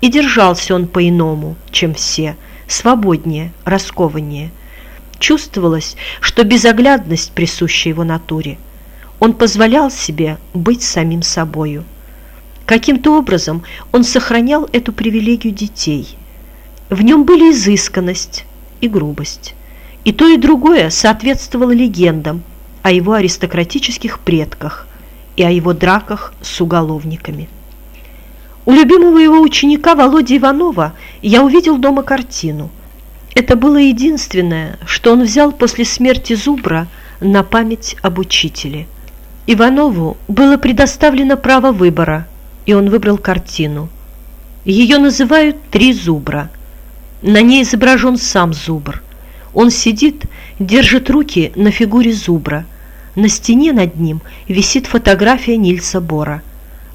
И держался он по-иному, чем все, свободнее, раскованнее. Чувствовалось, что безоглядность присуща его натуре. Он позволял себе быть самим собою. Каким-то образом он сохранял эту привилегию детей. В нем были изысканность и грубость. И то, и другое соответствовало легендам о его аристократических предках и о его драках с уголовниками. У любимого его ученика Володи Иванова я увидел дома картину. Это было единственное, что он взял после смерти Зубра на память об учителе. Иванову было предоставлено право выбора – и он выбрал картину. Ее называют «Три зубра». На ней изображен сам зубр. Он сидит, держит руки на фигуре зубра. На стене над ним висит фотография Нильса Бора.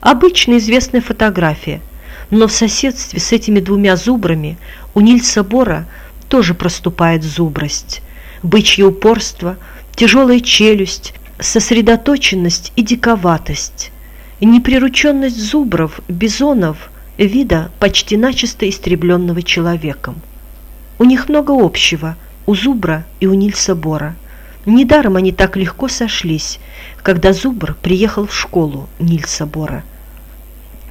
Обычно известная фотография, но в соседстве с этими двумя зубрами у Нильса Бора тоже проступает зубрость. Бычье упорство, тяжелая челюсть, сосредоточенность и диковатость неприрученность зубров, бизонов, вида почти начисто истребленного человеком. У них много общего, у зубра и у Нильса Бора. Недаром они так легко сошлись, когда зубр приехал в школу Нильса Бора.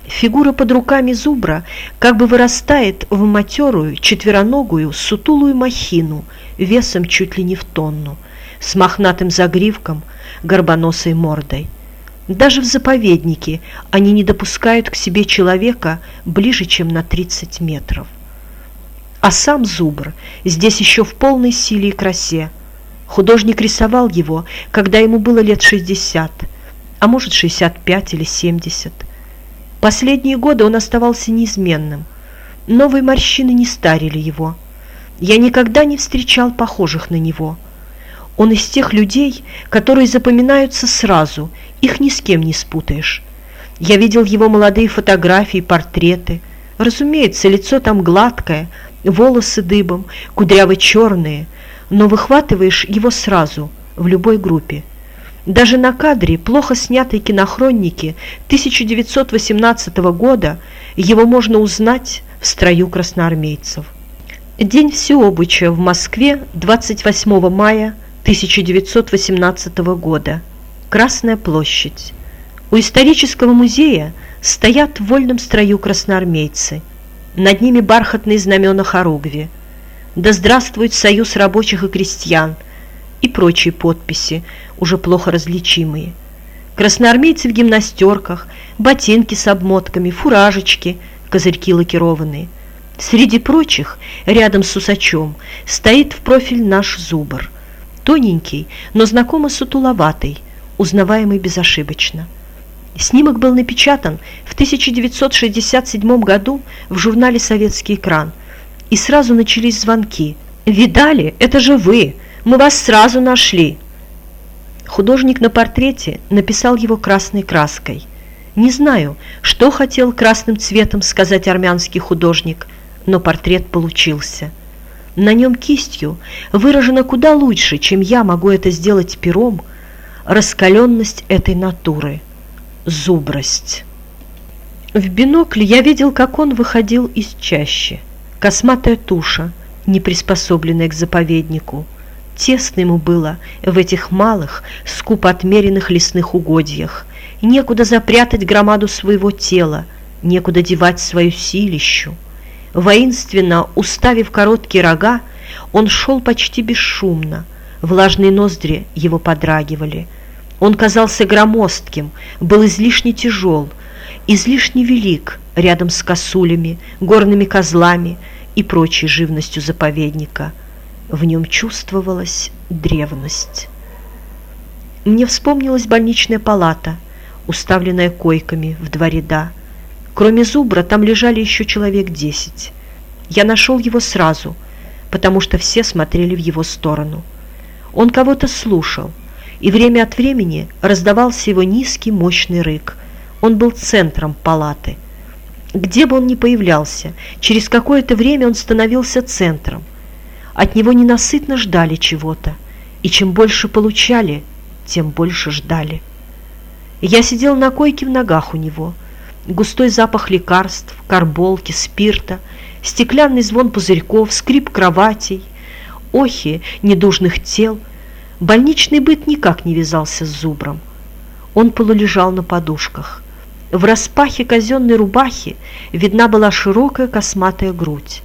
Фигура под руками зубра как бы вырастает в матерую, четвероногую, сутулую махину весом чуть ли не в тонну, с мохнатым загривком, горбоносой мордой. Даже в заповеднике они не допускают к себе человека ближе, чем на 30 метров. А сам зубр здесь еще в полной силе и красе. Художник рисовал его, когда ему было лет 60, а может 65 или 70. Последние годы он оставался неизменным. Новые морщины не старили его. Я никогда не встречал похожих на него. Он из тех людей, которые запоминаются сразу – их ни с кем не спутаешь. Я видел его молодые фотографии, портреты. Разумеется, лицо там гладкое, волосы дыбом, кудряво черные, но выхватываешь его сразу, в любой группе. Даже на кадре плохо снятой кинохроники 1918 года его можно узнать в строю красноармейцев. День всеобуча в Москве 28 мая 1918 года. Красная площадь. У исторического музея стоят в вольном строю красноармейцы. Над ними бархатные знамена хоругви. Да здравствует союз рабочих и крестьян и прочие подписи, уже плохо различимые. Красноармейцы в гимнастерках, ботинки с обмотками, фуражечки, козырьки лакированные. Среди прочих, рядом с усачом, стоит в профиль наш зубр. Тоненький, но знакомо сутуловатый, узнаваемый безошибочно. Снимок был напечатан в 1967 году в журнале «Советский экран», и сразу начались звонки. «Видали? Это же вы! Мы вас сразу нашли!» Художник на портрете написал его красной краской. Не знаю, что хотел красным цветом сказать армянский художник, но портрет получился. На нем кистью выражено куда лучше, чем я могу это сделать пером, раскаленность этой натуры, зубрость. В бинокль я видел, как он выходил из чащи. Косматая туша, не приспособленная к заповеднику. Тесно ему было в этих малых, скупо отмеренных лесных угодьях. Некуда запрятать громаду своего тела, некуда девать свою силищу. Воинственно уставив короткие рога, он шел почти бесшумно, влажные ноздри его подрагивали. Он казался громоздким, был излишне тяжел, излишне велик рядом с косулями, горными козлами и прочей живностью заповедника. В нем чувствовалась древность. Мне вспомнилась больничная палата, уставленная койками в два ряда. Кроме зубра там лежали еще человек десять. Я нашел его сразу, потому что все смотрели в его сторону. Он кого-то слушал, и время от времени раздавался его низкий мощный рык. Он был центром палаты. Где бы он ни появлялся, через какое-то время он становился центром. От него ненасытно ждали чего-то, и чем больше получали, тем больше ждали. Я сидел на койке в ногах у него. густой запах лекарств, карболки, спирта, стеклянный звон пузырьков, скрип кроватей, охи недужных тел. Больничный быт никак не вязался с зубром. Он полулежал на подушках. В распахе казенной рубахи видна была широкая косматая грудь.